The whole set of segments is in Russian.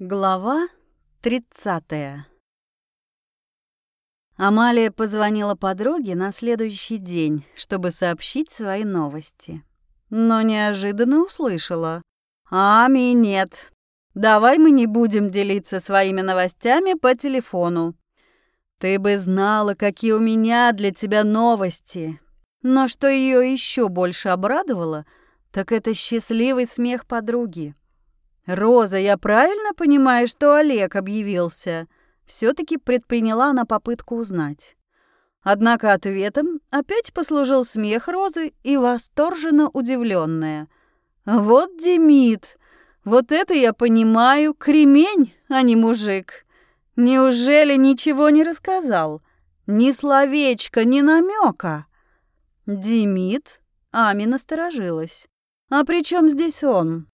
Глава 30 Амалия позвонила подруге на следующий день, чтобы сообщить свои новости. Но неожиданно услышала. «Ами, нет. Давай мы не будем делиться своими новостями по телефону. Ты бы знала, какие у меня для тебя новости». Но что ее еще больше обрадовало, так это счастливый смех подруги. «Роза, я правильно понимаю, что Олег объявился?» Все-таки предприняла она попытку узнать. Однако ответом опять послужил смех Розы и восторженно удивленная. «Вот Демид! Вот это я понимаю, кремень, а не мужик! Неужели ничего не рассказал? Ни словечка, ни намека?» Демид? Ами насторожилась. «А при чем здесь он?»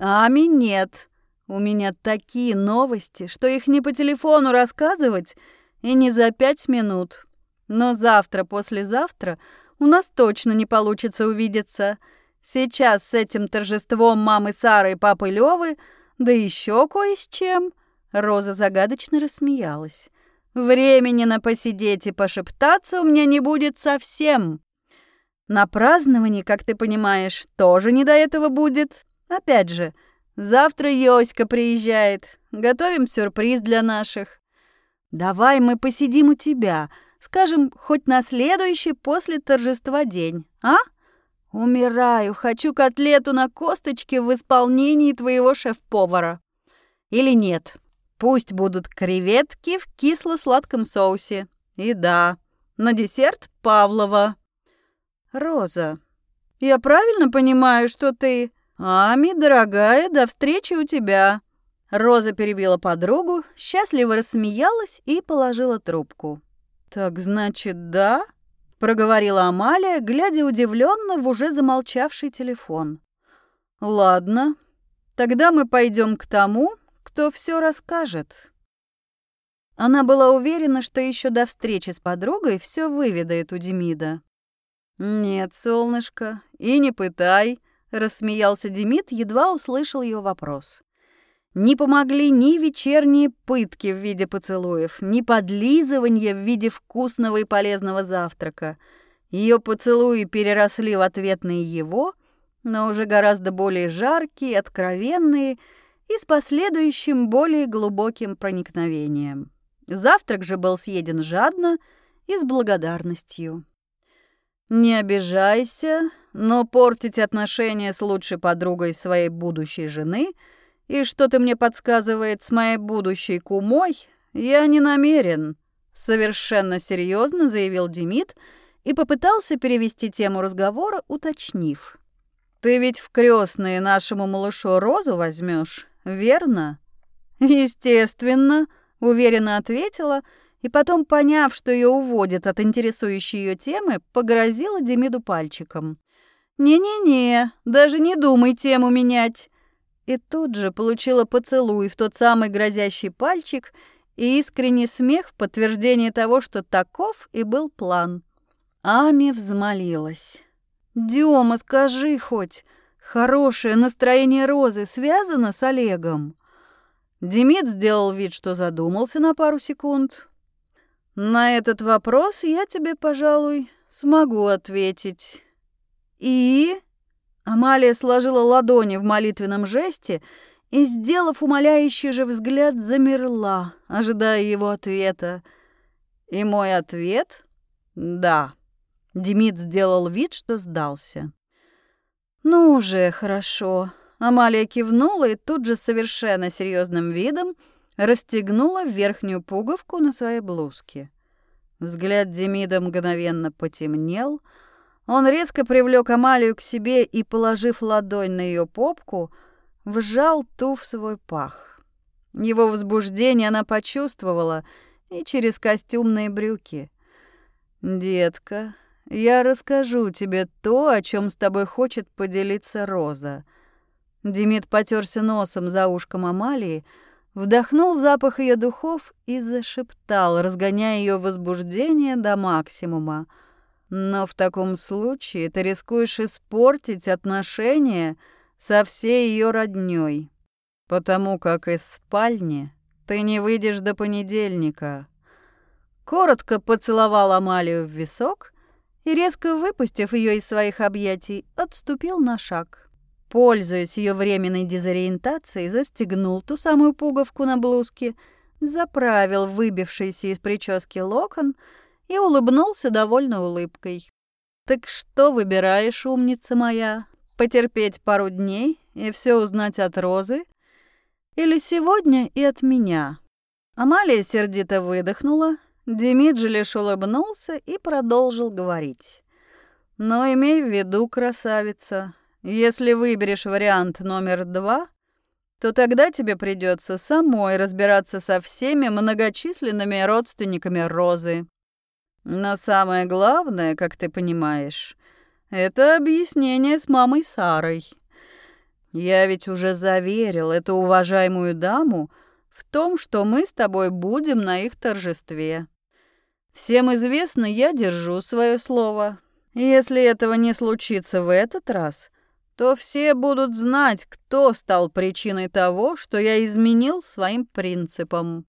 Ами нет. У меня такие новости, что их не по телефону рассказывать и не за пять минут. Но завтра, послезавтра у нас точно не получится увидеться. Сейчас с этим торжеством мамы Сары и папы Лёвы, да еще кое с чем. Роза загадочно рассмеялась. Времени на посидеть и пошептаться у меня не будет совсем. На праздновании, как ты понимаешь, тоже не до этого будет. Опять же, завтра Йоська приезжает. Готовим сюрприз для наших. Давай мы посидим у тебя, скажем, хоть на следующий после торжества день, а? Умираю, хочу котлету на косточке в исполнении твоего шеф-повара. Или нет, пусть будут креветки в кисло-сладком соусе. И да, на десерт Павлова. Роза, я правильно понимаю, что ты... «Ами, дорогая, до встречи у тебя!» Роза перебила подругу, счастливо рассмеялась и положила трубку. «Так значит, да?» — проговорила Амалия, глядя удивленно в уже замолчавший телефон. «Ладно, тогда мы пойдем к тому, кто все расскажет». Она была уверена, что еще до встречи с подругой все выведает у Демида. «Нет, солнышко, и не пытай», рассмеялся Демид, едва услышал ее вопрос. Не помогли ни вечерние пытки в виде поцелуев, ни подлизывания в виде вкусного и полезного завтрака. Ее поцелуи переросли в ответные его, но уже гораздо более жаркие, откровенные и с последующим более глубоким проникновением. Завтрак же был съеден жадно и с благодарностью. «Не обижайся, но портить отношения с лучшей подругой своей будущей жены и что-то мне подсказывает с моей будущей кумой я не намерен», совершенно серьезно заявил Демид и попытался перевести тему разговора, уточнив. «Ты ведь в крестные нашему малышу Розу возьмешь, верно?» «Естественно», — уверенно ответила — и потом, поняв, что ее уводят от интересующей ее темы, погрозила Демиду пальчиком. «Не-не-не, даже не думай тему менять!» И тут же получила поцелуй в тот самый грозящий пальчик и искренний смех в подтверждение того, что таков и был план. Ами взмолилась. «Дема, скажи хоть, хорошее настроение Розы связано с Олегом?» Демид сделал вид, что задумался на пару секунд, на этот вопрос я тебе, пожалуй, смогу ответить. И Амалия сложила ладони в молитвенном жесте и, сделав умоляющий же взгляд, замерла, ожидая его ответа. И мой ответ — да. Демид сделал вид, что сдался. «Ну уже хорошо». Амалия кивнула и тут же совершенно серьезным видом расстегнула верхнюю пуговку на своей блузке. Взгляд Демида мгновенно потемнел. Он резко привлек Амалию к себе и, положив ладонь на ее попку, вжал ту в свой пах. Его возбуждение она почувствовала и через костюмные брюки. «Детка, я расскажу тебе то, о чем с тобой хочет поделиться Роза». Демид потерся носом за ушком Амалии, вдохнул запах ее духов и зашептал, разгоняя ее возбуждение до максимума. Но в таком случае ты рискуешь испортить отношения со всей ее роднёй. потому как из спальни ты не выйдешь до понедельника. Коротко поцеловал Амалию в висок и, резко выпустив ее из своих объятий, отступил на шаг. Пользуясь ее временной дезориентацией, застегнул ту самую пуговку на блузке, заправил выбившийся из прически локон и улыбнулся довольной улыбкой. «Так что выбираешь, умница моя? Потерпеть пару дней и все узнать от Розы? Или сегодня и от меня?» Амалия сердито выдохнула, Димиджи лишь улыбнулся и продолжил говорить. «Но имей в виду, красавица, если выберешь вариант номер два, то тогда тебе придется самой разбираться со всеми многочисленными родственниками Розы. Но самое главное, как ты понимаешь, это объяснение с мамой Сарой. Я ведь уже заверил эту уважаемую даму в том, что мы с тобой будем на их торжестве. Всем известно, я держу свое слово. Если этого не случится в этот раз, то все будут знать, кто стал причиной того, что я изменил своим принципам.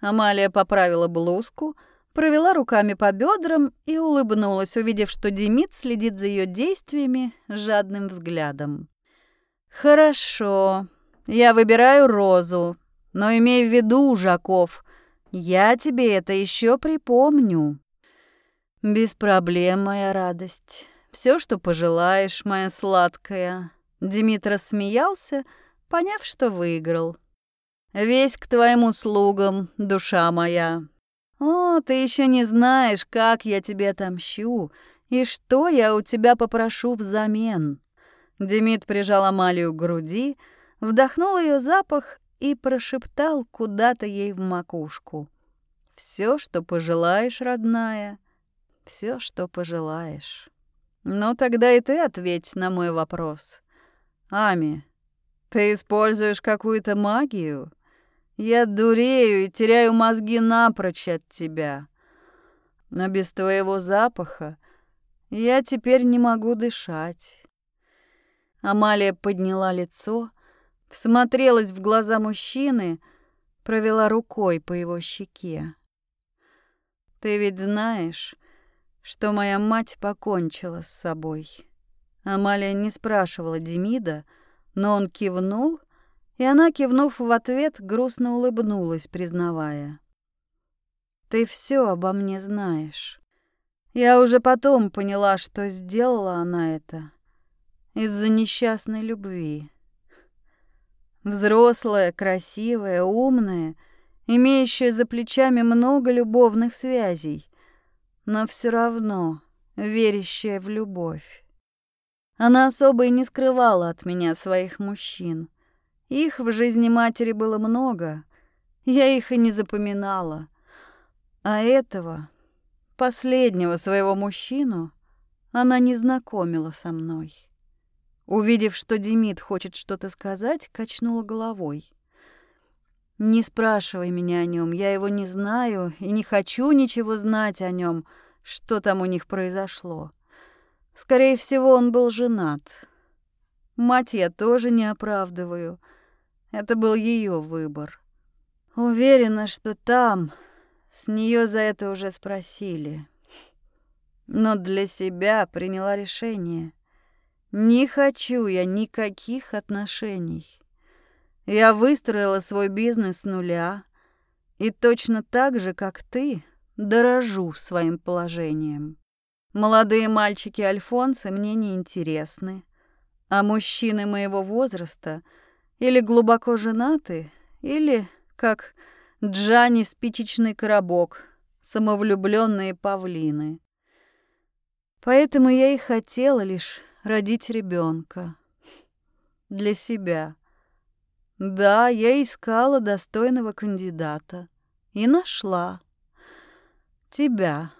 Амалия поправила блузку, провела руками по бедрам и улыбнулась, увидев, что Демид следит за ее действиями жадным взглядом. «Хорошо, я выбираю розу, но имей в виду, Жаков, я тебе это еще припомню. Без проблем, моя радость. Все, что пожелаешь, моя сладкая. Димитр смеялся, поняв, что выиграл. Весь к твоим услугам, душа моя. О, ты еще не знаешь, как я тебе отомщу и что я у тебя попрошу взамен. Демид прижал Амалию к груди, вдохнул ее запах и прошептал куда-то ей в макушку. «Все, что пожелаешь, родная, все, что пожелаешь». «Ну, тогда и ты ответь на мой вопрос. Ами, ты используешь какую-то магию? Я дурею и теряю мозги напрочь от тебя. Но без твоего запаха я теперь не могу дышать». Амалия подняла лицо, всмотрелась в глаза мужчины, провела рукой по его щеке. «Ты ведь знаешь, что моя мать покончила с собой». Амалия не спрашивала Демида, но он кивнул, и она, кивнув в ответ, грустно улыбнулась, признавая. «Ты все обо мне знаешь. Я уже потом поняла, что сделала она это из-за несчастной любви. Взрослая, красивая, умная, имеющая за плечами много любовных связей, но все равно верящая в любовь. Она особо и не скрывала от меня своих мужчин. Их в жизни матери было много, я их и не запоминала. А этого, последнего своего мужчину, она не знакомила со мной. Увидев, что Демид хочет что-то сказать, качнула головой. «Не спрашивай меня о нем, я его не знаю и не хочу ничего знать о нем, что там у них произошло. Скорее всего, он был женат. Мать я тоже не оправдываю. Это был ее выбор. Уверена, что там с нее за это уже спросили. Но для себя приняла решение. Не хочу я никаких отношений. Я выстроила свой бизнес с нуля и точно так же, как ты, дорожу своим положением. Молодые мальчики Альфонсы мне не интересны, а мужчины моего возраста или глубоко женаты, или, как Джани спичечный коробок, самовлюбленные павлины. Поэтому я и хотела лишь родить ребенка Для себя. Да, я искала достойного кандидата. И нашла. Тебя.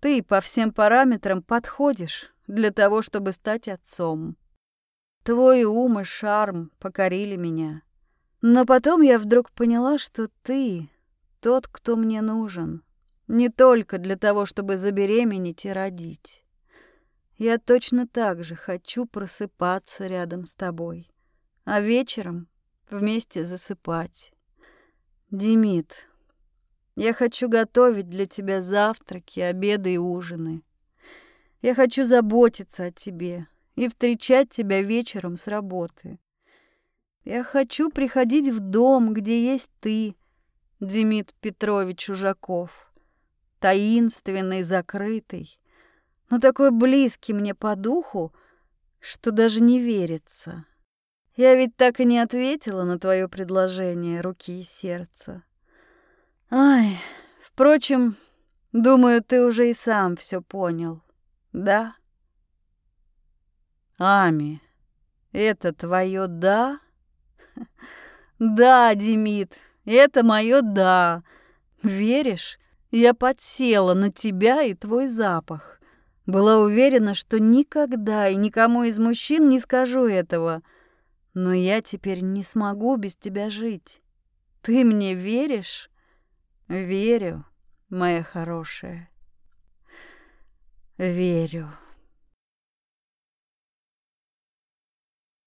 Ты по всем параметрам подходишь для того, чтобы стать отцом. Твой ум и шарм покорили меня. Но потом я вдруг поняла, что ты тот, кто мне нужен. Не только для того, чтобы забеременеть и родить. Я точно так же хочу просыпаться рядом с тобой. А вечером вместе засыпать. Демид, я хочу готовить для тебя завтраки, обеды и ужины. Я хочу заботиться о тебе и встречать тебя вечером с работы. Я хочу приходить в дом, где есть ты, Демид Петрович Чужаков, таинственный, закрытый, но такой близкий мне по духу, что даже не верится. Я ведь так и не ответила на твое предложение руки и сердца. Ай, впрочем, думаю, ты уже и сам все понял, да? Ами, это твое «да»? Да, Демид, это мое «да». Веришь, я подсела на тебя и твой запах. Была уверена, что никогда и никому из мужчин не скажу этого. Но я теперь не смогу без тебя жить. Ты мне веришь? Верю, моя хорошая. Верю.